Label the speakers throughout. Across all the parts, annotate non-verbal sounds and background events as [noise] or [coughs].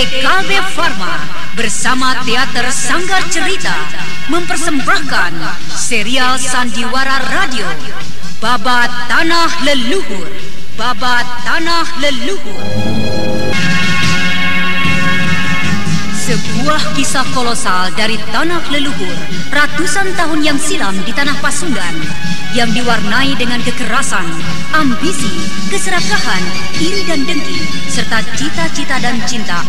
Speaker 1: PT Kalbe Farma bersama Teater Sanggar Cerita mempersembahkan serial Sandiwara Radio Babat Tanah Leluhur. Babat Tanah Leluhur. Sebuah kisah kolosal dari tanah leluhur ratusan tahun yang silam di tanah Pasundan yang diwarnai dengan kekerasan, ambisi, keserakahan, iri dan dengki, serta cita-cita dan cinta.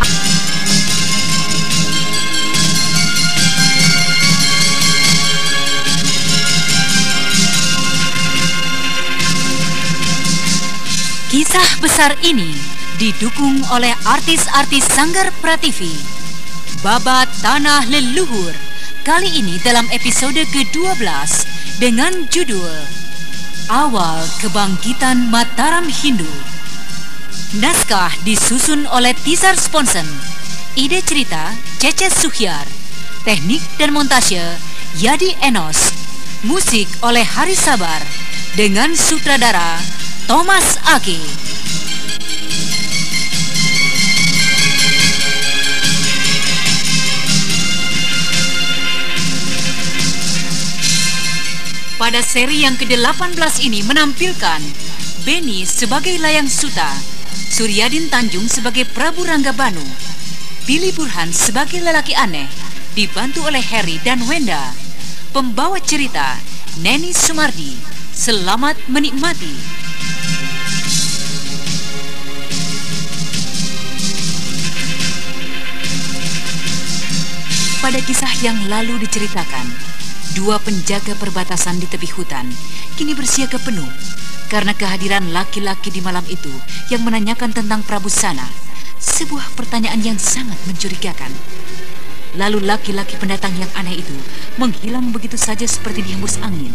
Speaker 1: Kisah besar ini didukung oleh artis-artis Sanggar Prativi. Babat Tanah Leluhur Kali ini dalam episode ke-12 dengan judul Awal Kebangkitan Mataram Hindu. Naskah disusun oleh Tizar Sponsen. Ide cerita Cece Suhyar. Teknik dan montase Yadi Enos. Musik oleh Hari Sabar. Dengan sutradara Thomas Aki pada seri yang ke-18 ini menampilkan Benny sebagai Layang Suta, Suryadin Tanjung sebagai Prabu Ranggabanu, Billy Burhan sebagai lelaki aneh, dibantu oleh Harry dan Wenda. Pembawa cerita Neni Sumardi. Selamat menikmati. Pada kisah yang lalu diceritakan, Dua penjaga perbatasan di tepi hutan kini bersiaga penuh karena kehadiran laki-laki di malam itu yang menanyakan tentang Prabu Sana. Sebuah pertanyaan yang sangat mencurigakan. Lalu laki-laki pendatang yang aneh itu menghilang begitu saja seperti dihembus angin.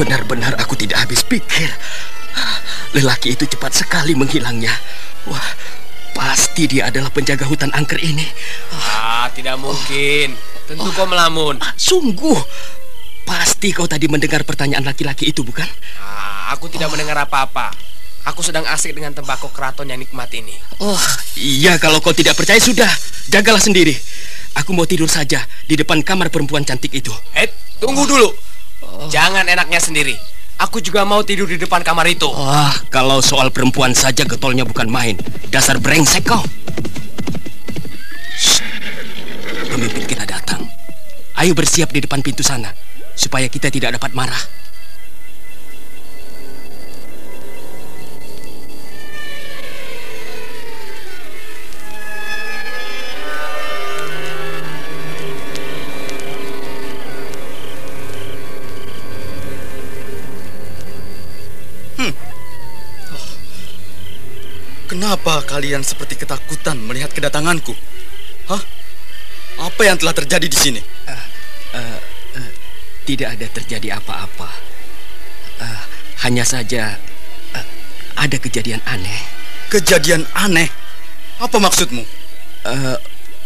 Speaker 2: Benar-benar aku tidak habis pikir. Lelaki itu cepat sekali menghilangnya. Wah, pasti dia adalah penjaga hutan angker ini.
Speaker 3: Ah, tidak mungkin. Tentu oh, kau melamun.
Speaker 2: Sungguh. Pasti kau tadi mendengar pertanyaan laki-laki itu, bukan?
Speaker 3: Ah, aku tidak oh. mendengar apa-apa. Aku sedang asik dengan tembakau keraton yang nikmat ini.
Speaker 2: Oh, iya kalau kau tidak percaya sudah, jagalah sendiri. Aku mau tidur saja di depan kamar perempuan cantik itu.
Speaker 3: Eh, tunggu dulu. Jangan enaknya sendiri. Aku juga mau tidur di depan kamar itu.
Speaker 2: Wah, kalau soal perempuan saja getolnya bukan main. Dasar brengsek kau. Pemimpin kita datang. Ayo bersiap di depan pintu sana supaya kita tidak dapat marah.
Speaker 4: Kenapa kalian seperti ketakutan melihat kedatanganku? Hah? Apa yang telah terjadi di sini? Uh, uh,
Speaker 2: uh, tidak ada terjadi apa-apa. Uh, hanya saja uh, ada kejadian aneh.
Speaker 4: Kejadian aneh? Apa maksudmu?
Speaker 2: Uh,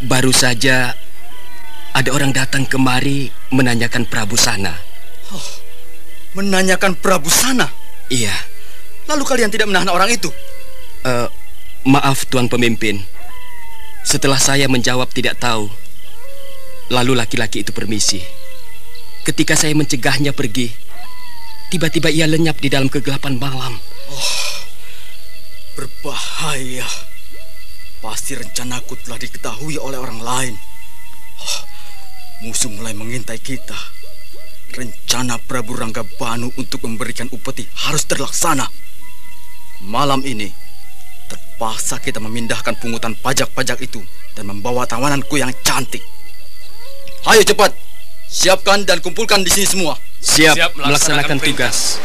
Speaker 2: baru saja ada orang datang kemari menanyakan Prabu Sana.
Speaker 4: Oh, menanyakan Prabu Sana?
Speaker 2: Iya.
Speaker 4: Lalu kalian tidak menahan orang itu?
Speaker 2: Uh, Maaf tuan pemimpin. Setelah saya menjawab tidak tahu, lalu laki-laki itu permisi. Ketika saya mencegahnya pergi, tiba-tiba ia lenyap di dalam kegelapan malam.
Speaker 4: Oh, berbahaya. Pasti rencanaku telah diketahui oleh orang lain. Oh, musuh mulai mengintai kita. Rencana Prabu Rangga Banu untuk memberikan upeti harus terlaksana. Malam ini, Terpaksa kita memindahkan pungutan pajak-pajak itu dan membawa tawananku yang cantik. Ayo cepat, siapkan dan kumpulkan di sini semua.
Speaker 2: Siap, Siap melaksanakan, melaksanakan tugas.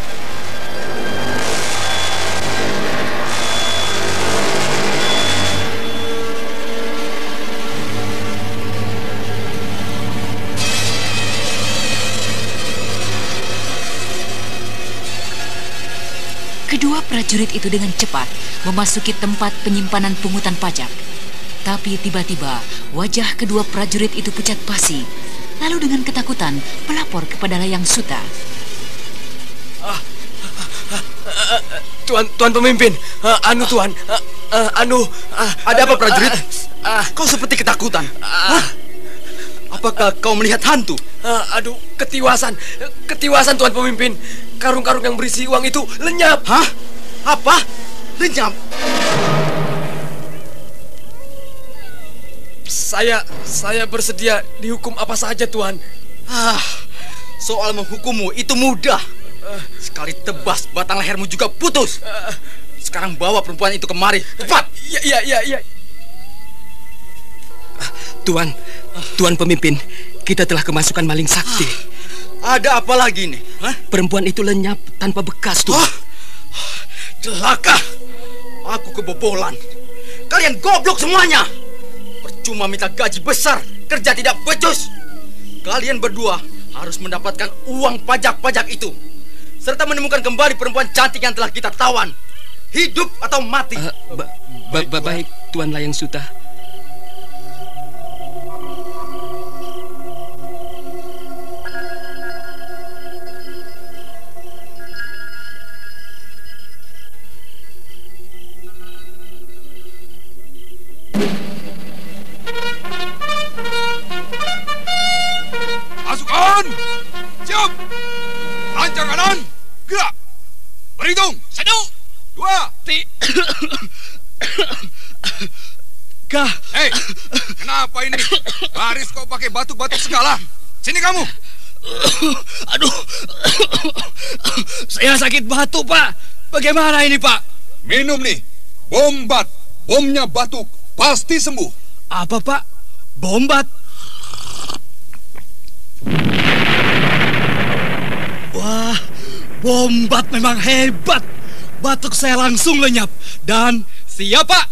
Speaker 1: Prajurit itu dengan cepat memasuki tempat penyimpanan pungutan pajak. Tapi tiba-tiba wajah kedua prajurit itu pucat pasi, lalu dengan ketakutan melapor kepada Layang Suta.
Speaker 3: Ah, tuan, tuan pemimpin, uh, anu tuan, uh, uh, anu,
Speaker 4: ada apa prajurit? Kau seperti ketakutan. Uh, Apakah kau melihat hantu?
Speaker 3: Uh, aduh, ketiwasan, ketiwasan tuan pemimpin. Karung-karung yang berisi uang itu lenyap.
Speaker 4: Hah? Apa? Lenyap?
Speaker 3: Saya, saya bersedia dihukum apa saja tuan.
Speaker 4: Ah, soal menghukummu itu mudah. Sekali tebas batang lehermu juga putus. Sekarang bawa perempuan itu kemari, cepat.
Speaker 3: Ya, ya, ya, ya.
Speaker 2: Tuan, Tuan pemimpin, kita telah kemasukan maling sakti.
Speaker 4: Ah, ada apa lagi nih?
Speaker 2: Hah? Perempuan itu lenyap tanpa bekas, tuh. Oh,
Speaker 4: celaka. Aku kebobolan. Kalian goblok semuanya. Percuma minta gaji besar, kerja tidak becus. Kalian berdua harus mendapatkan uang pajak-pajak itu. Serta menemukan kembali perempuan cantik yang telah kita tawan. Hidup atau mati. Uh,
Speaker 2: ba ba ba baik, Tuan Layang Suta.
Speaker 5: Baris kau pakai batuk-batuk segala. Sini kamu. [coughs]
Speaker 4: Aduh. [coughs] Saya sakit batuk, Pak. Bagaimana ini, Pak?
Speaker 5: Minum nih. Bombat. Bomnya batuk. Pasti sembuh.
Speaker 4: Apa, Pak? Bombat? Wah, Bombat memang hebat. Batuk saya langsung lenyap. Dan siapa?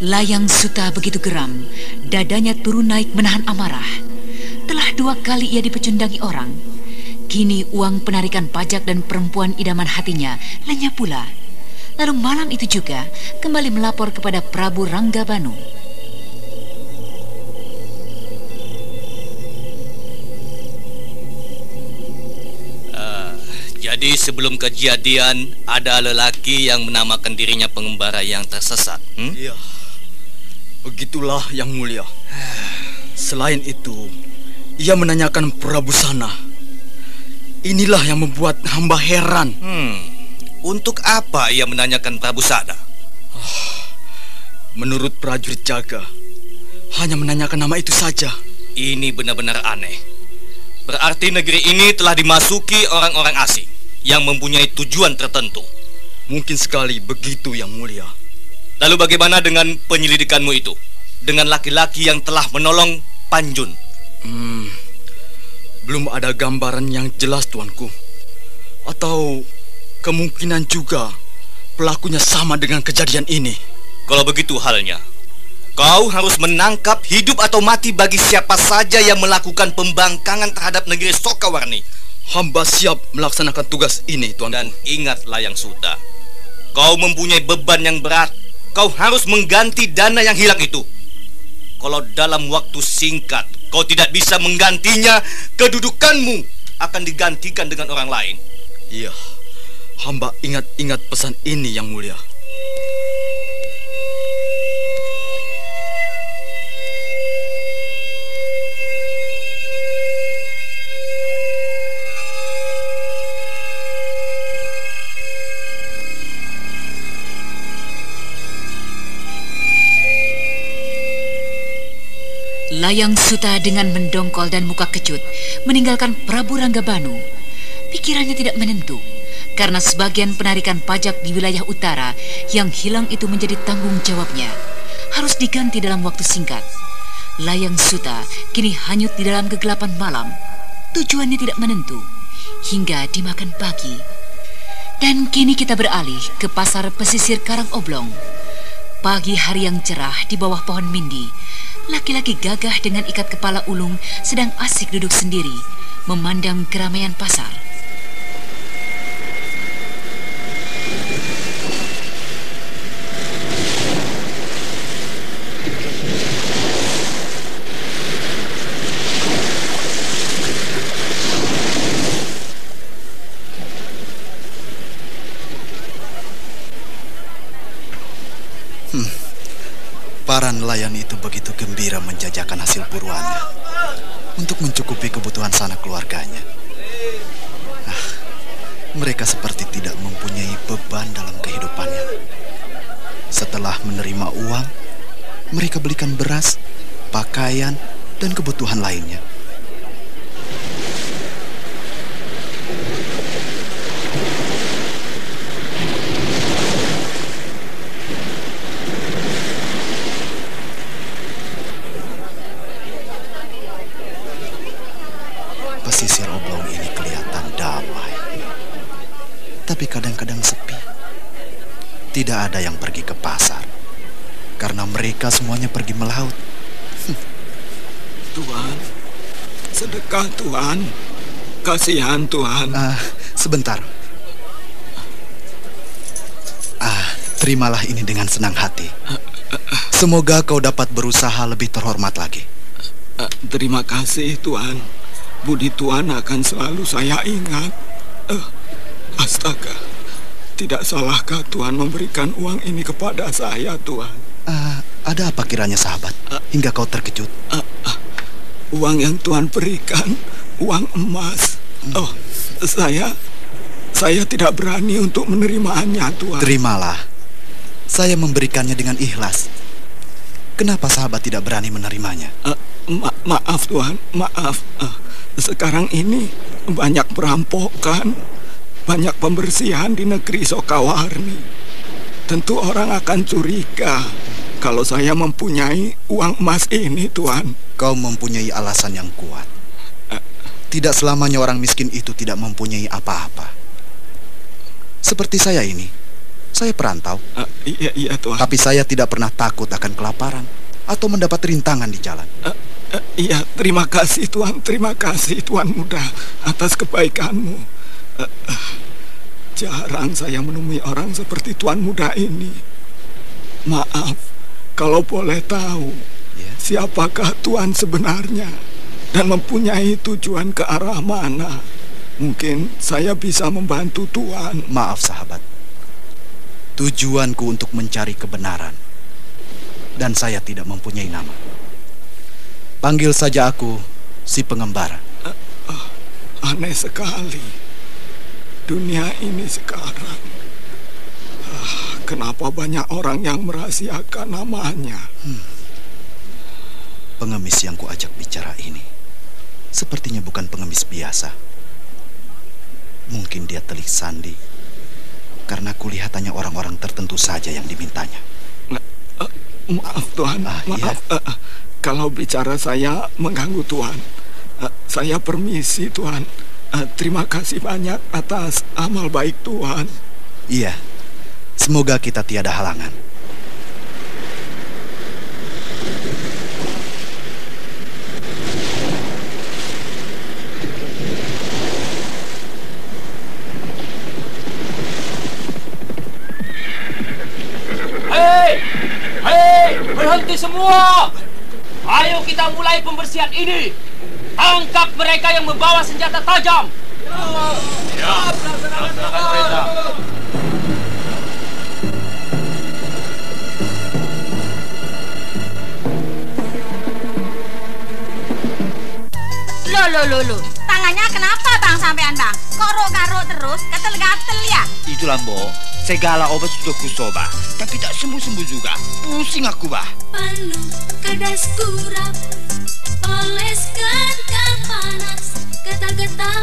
Speaker 1: Layang Suta begitu geram, dadanya turun naik menahan amarah. Telah dua kali ia dipecundangi orang. Kini uang penarikan pajak dan perempuan idaman hatinya lenyap pula. Lalu malam itu juga kembali melapor kepada Prabu Ranggabanu.
Speaker 6: Uh, jadi sebelum kejadian ada lelaki yang menamakan dirinya pengembara yang tersesat.
Speaker 4: Hmm? Iya, begitulah yang mulia. Selain itu, ia menanyakan Prabu Sana. Inilah yang membuat hamba heran.
Speaker 6: Hmm, untuk apa ia menanyakan Prabu Sana? Oh,
Speaker 4: menurut prajurit jaga, hanya menanyakan nama itu saja.
Speaker 6: Ini benar-benar aneh. Berarti negeri ini telah dimasuki orang-orang asing yang mempunyai tujuan tertentu.
Speaker 4: Mungkin sekali begitu yang mulia.
Speaker 6: Lalu bagaimana dengan penyelidikanmu itu? Dengan laki-laki yang telah menolong Panjun?
Speaker 4: Hmm, belum ada gambaran yang jelas, tuanku. Atau kemungkinan juga pelakunya sama dengan kejadian ini.
Speaker 6: Kalau begitu halnya, kau harus menangkap hidup atau mati bagi siapa saja yang melakukan pembangkangan terhadap negeri Sokawarni.
Speaker 4: Hamba siap melaksanakan tugas ini, tuan.
Speaker 6: Dan ingatlah yang sudah. Kau mempunyai beban yang berat. Kau harus mengganti dana yang hilang itu. Kalau dalam waktu singkat kau tidak bisa menggantinya, kedudukanmu akan digantikan dengan orang lain.
Speaker 4: Iya, hamba ingat-ingat pesan ini yang mulia.
Speaker 1: Layang Suta dengan mendongkol dan muka kecut meninggalkan Prabu Ranggabanu. Pikirannya tidak menentu karena sebagian penarikan pajak di wilayah utara yang hilang itu menjadi tanggung jawabnya harus diganti dalam waktu singkat. Layang Suta kini hanyut di dalam kegelapan malam. Tujuannya tidak menentu hingga dimakan pagi. Dan kini kita beralih ke pasar pesisir Karang Oblong. Pagi hari yang cerah di bawah pohon mindi, laki-laki gagah dengan ikat kepala ulung sedang asik duduk sendiri, memandang keramaian pasar.
Speaker 7: Para nelayan itu begitu gembira menjajakan hasil buruannya untuk mencukupi kebutuhan sanak keluarganya. Ah, mereka seperti tidak mempunyai beban dalam kehidupannya. Setelah menerima uang, mereka belikan beras, pakaian, dan kebutuhan lainnya. Pesisir oblong ini kelihatan damai. Tapi kadang-kadang sepi. Tidak ada yang pergi ke pasar. Karena mereka semuanya pergi melaut.
Speaker 8: Tuhan, sedekah Tuhan. Kasihan Tuhan.
Speaker 7: Ah, sebentar. Ah, terimalah ini dengan senang hati. Semoga kau dapat berusaha lebih terhormat lagi.
Speaker 8: Eh, terima kasih Tuhan. Budi Tuhan akan selalu saya ingat. Eh, astaga. Tidak salahkah Tuhan memberikan uang ini kepada saya, Tuhan?
Speaker 7: Ah, ada apa kiranya sahabat? Hingga kau terkejut.
Speaker 8: Uang yang Tuhan berikan, uang emas. Oh, saya saya tidak berani untuk menerimanya, Tuhan.
Speaker 7: Terimalah. Saya memberikannya dengan ikhlas. Kenapa sahabat tidak berani menerimanya?
Speaker 8: Eh, ma- maaf Tuhan, maaf. Eh, sekarang ini banyak perampokan, banyak pembersihan di negeri Sokawarni. Tentu orang akan curiga kalau saya mempunyai uang emas ini, Tuhan.
Speaker 7: Kau mempunyai alasan yang kuat. Tidak selamanya orang miskin itu tidak mempunyai apa-apa. Seperti saya ini. Saya perantau.
Speaker 8: Eh, iya, iya Tuhan.
Speaker 7: Tapi saya tidak pernah takut akan kelaparan atau mendapat rintangan di jalan.
Speaker 8: Eh, eh, iya, terima kasih Tuhan, terima kasih Tuhan muda atas kebaikanmu. Jarang saya menemui orang seperti Tuan muda ini. Maaf, kalau boleh tahu,
Speaker 7: Ya.
Speaker 8: siapakah Tuhan sebenarnya dan mempunyai tujuan ke arah mana? Mungkin saya bisa membantu Tuhan.
Speaker 7: Maaf sahabat. Tujuanku untuk mencari kebenaran. Dan saya tidak mempunyai nama. Panggil saja aku si pengembara.
Speaker 8: Aneh sekali. Dunia ini sekarang. Ah, kenapa banyak orang yang merahasiakan namanya?
Speaker 7: Pengemis yang kuajak bicara ini sepertinya bukan pengemis biasa. Mungkin dia telik sandi karena kulihat hanya orang-orang tertentu saja yang dimintanya.
Speaker 8: Eh, maaf Tuhan,
Speaker 7: Ah, iya.
Speaker 8: maaf. Eh, eh, kalau bicara saya mengganggu Tuhan. Eh, saya permisi Tuhan. Eh, terima kasih banyak atas amal baik Tuhan.
Speaker 7: Iya, semoga kita tiada halangan.
Speaker 3: Hei! Hei! Berhenti semua! Ayo kita mulai pembersihan ini. Tangkap mereka yang membawa senjata tajam.
Speaker 9: Loh, loh, loh, loh. Tangannya kenapa bang sampean bang? Kok garuk terus, gatel-gatel ya?
Speaker 6: Itulah, Mbok. Segala obat sudah kusoba, tapi tak sembuh-sembuh juga. Pusing aku, bah.
Speaker 10: Penuh kadas kurap Oleskan panas Gatal-gatal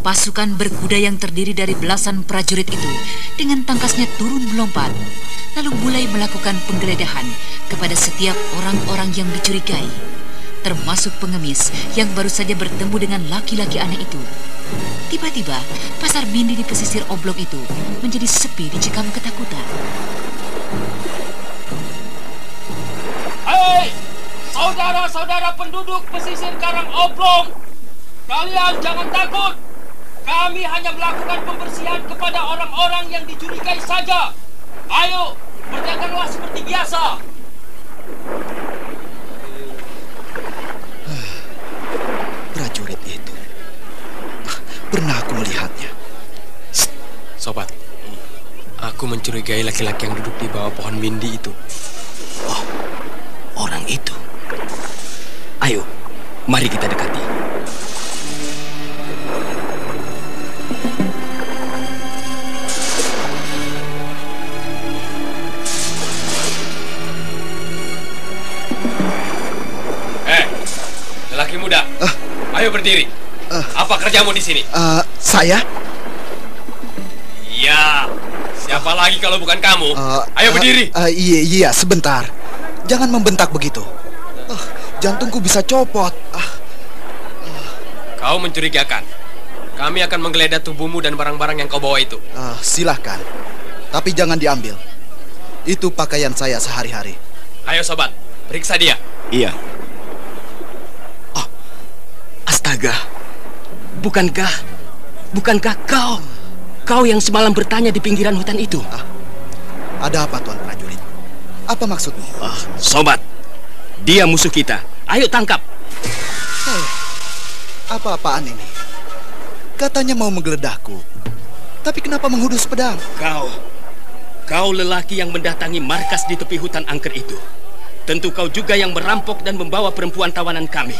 Speaker 1: Pasukan berkuda yang terdiri dari belasan prajurit itu dengan tangkasnya turun melompat, lalu mulai melakukan penggeledahan kepada setiap orang-orang yang dicurigai, termasuk pengemis yang baru saja bertemu dengan laki-laki aneh itu. Tiba-tiba, pasar Mindi di pesisir oblong itu menjadi sepi dicekam ketakutan.
Speaker 3: Hei, saudara-saudara penduduk pesisir Karang Oblong, kalian jangan takut. Kami hanya melakukan pembersihan kepada orang-orang yang dicurigai saja. Ayo, berjagalah seperti biasa.
Speaker 7: Prajurit itu. Ah, Pernah aku melihatnya.
Speaker 2: Sobat, aku mencurigai laki-laki yang duduk di bawah pohon mindi itu.
Speaker 7: Orang itu.
Speaker 2: Ayo, mari kita dekati.
Speaker 3: Lelaki muda. Ayo berdiri. Apa kerjamu di sini?
Speaker 7: Eh, saya?
Speaker 3: Iya. Siapa lagi kalau bukan kamu?
Speaker 7: Eh,
Speaker 3: Ayo berdiri.
Speaker 7: eh, iya, iya, sebentar. Jangan membentak begitu. Ah, jantungku bisa copot. Ah,
Speaker 2: Kau mencurigakan. Kami akan menggeledah tubuhmu dan barang-barang yang kau bawa itu.
Speaker 7: ah, silahkan. Tapi jangan diambil. Itu pakaian saya sehari-hari.
Speaker 2: Ayo sobat, periksa dia.
Speaker 7: Iya.
Speaker 2: Astaga, bukankah, bukankah kau, kau yang semalam bertanya di pinggiran hutan itu?
Speaker 7: Ada apa, Tuan Prajurit? Apa maksudmu?
Speaker 2: Ah, sobat, dia musuh kita. Ayo tangkap.
Speaker 7: Hei, apa-apaan ini? Katanya mau menggeledahku. Tapi kenapa menghudus pedang?
Speaker 2: Kau, kau lelaki yang mendatangi markas di tepi hutan angker itu. Tentu kau juga yang merampok dan membawa perempuan tawanan kami.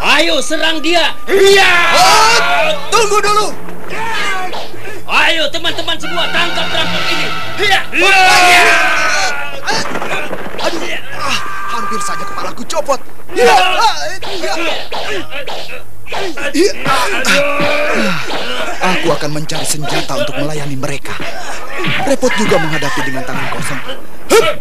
Speaker 2: Ayo serang dia. Iya.
Speaker 7: tunggu dulu.
Speaker 3: Ayo teman-teman semua tangkap perampok ini. Iya.
Speaker 7: Aduh, ah, hampir saja kepalaku copot. Ya, ah, ya. Ya, ah, ah. Aku akan mencari senjata untuk melayani mereka. Repot juga menghadapi dengan tangan kosong. Hup.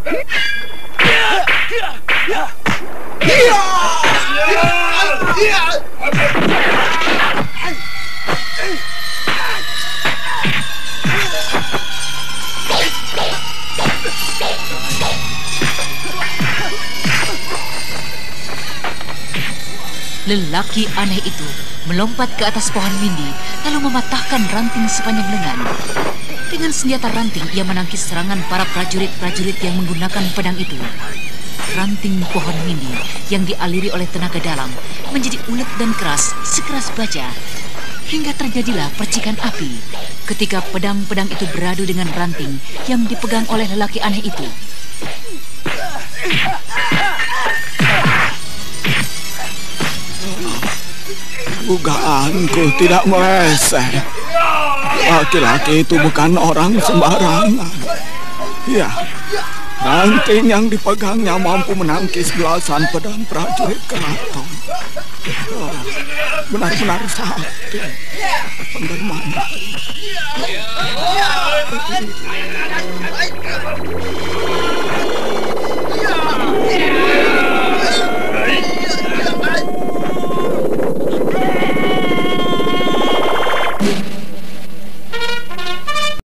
Speaker 1: Lelaki aneh itu melompat ke atas pohon mindi lalu mematahkan ranting sepanjang lengan. Dengan senjata ranting ia menangkis serangan para prajurit-prajurit yang menggunakan pedang itu. Ranting pohon mindi yang dialiri oleh tenaga dalam menjadi ulet dan keras sekeras baja. Hingga terjadilah percikan api ketika pedang-pedang itu beradu dengan ranting yang dipegang oleh lelaki aneh itu.
Speaker 8: Dugaanku tidak meleset. Laki-laki itu bukan orang sembarangan. Ya, Ranting yang dipegangnya mampu menangkis belasan pedang prajurit keraton. Benar-benar sakti pendermana. Yeah.